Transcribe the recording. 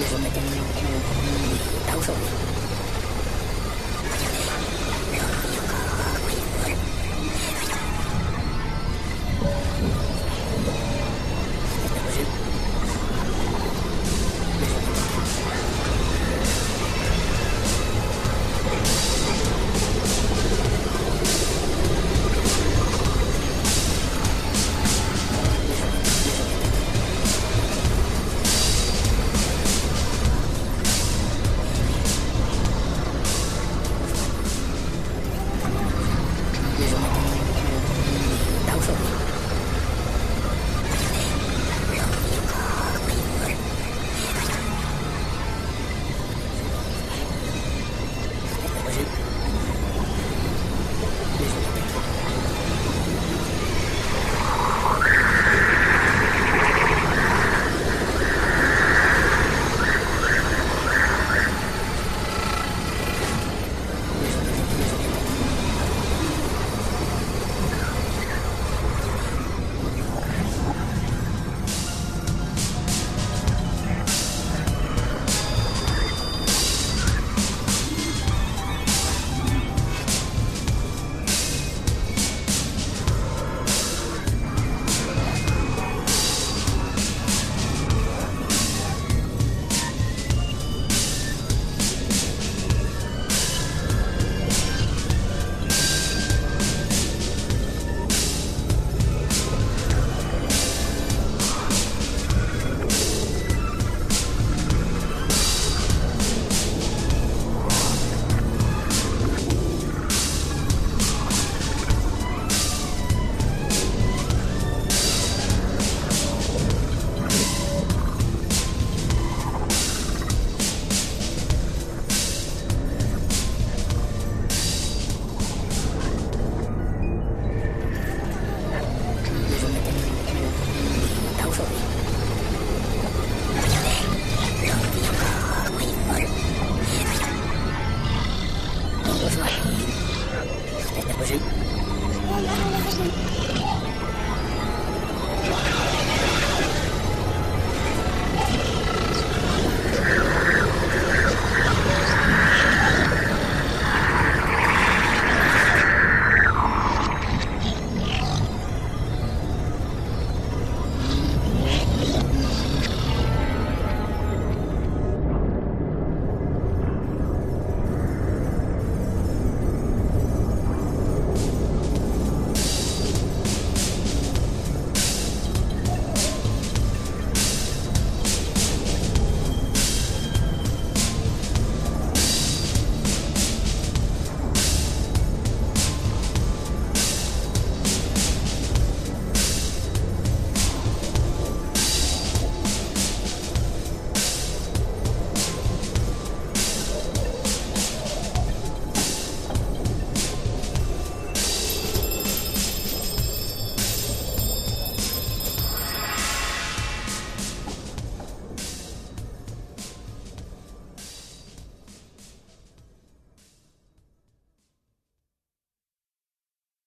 就是那个那个那个高手。